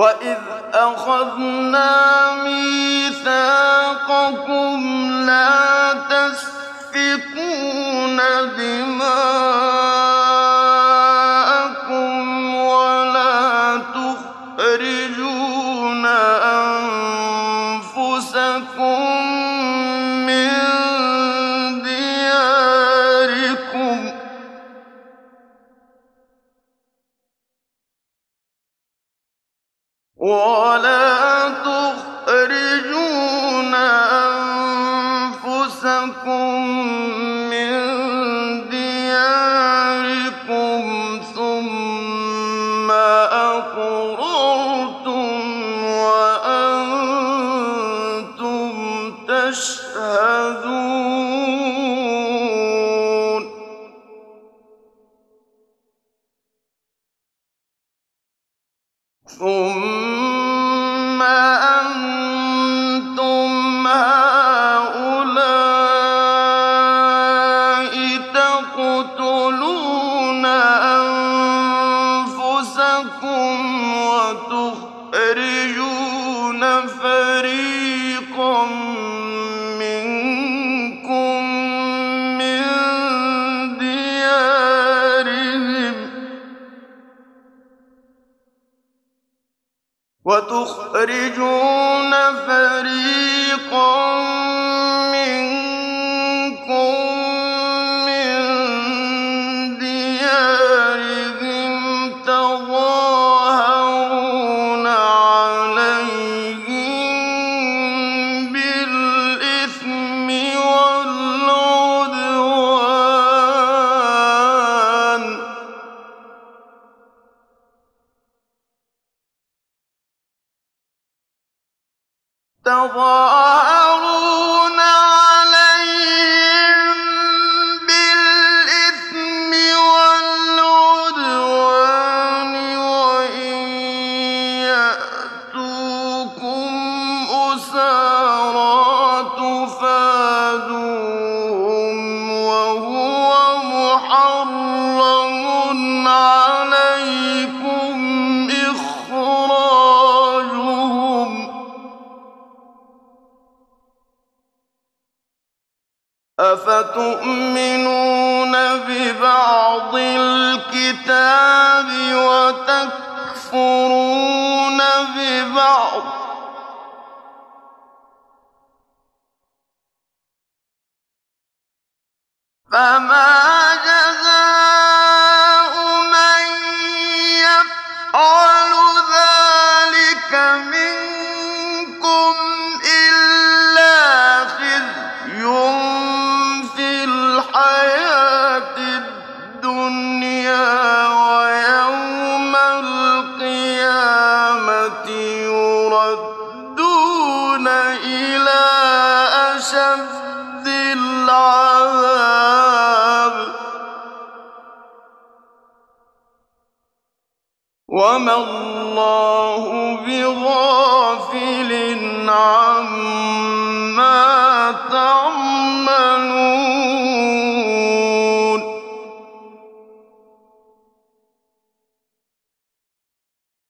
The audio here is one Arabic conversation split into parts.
وإذ أخذنا ميثاقكم لا تسفكون دماءكم ولا تخرجون أنفسكم من دياركم ثم أقررتم وأنتم تشهدون وتخرجون فريقا منكم من ديارهم وتخرجون فريقا منكم تظاهرون عليهم بالإثم والعدوان أفتؤمنون ببعض الكتاب وتكفرون ببعض؟ فما جزاء العذاب. وما الله بغافل عما تعملون.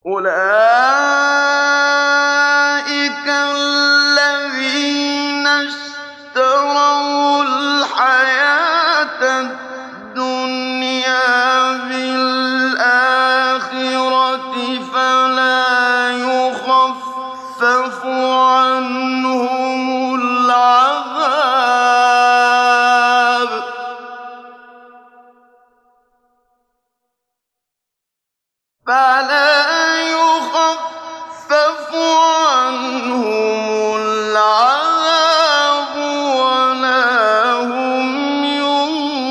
أولئك الذين فلا يخفف عنهم العذاب ولا هم ينصرون.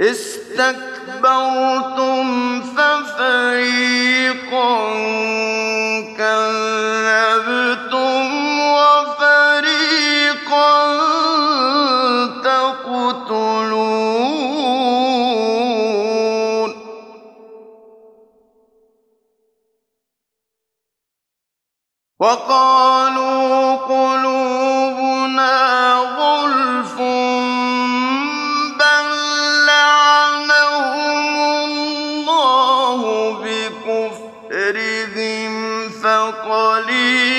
اسْتَكْبَرْتُمْ فَفَرِيقًا كَذَّبْتُمْ وَفَرِيقًا تَقْتُلُونَ. وَقَالُوا اللَّهُ بِكُفْرِهِمْ فَقَلِيلًا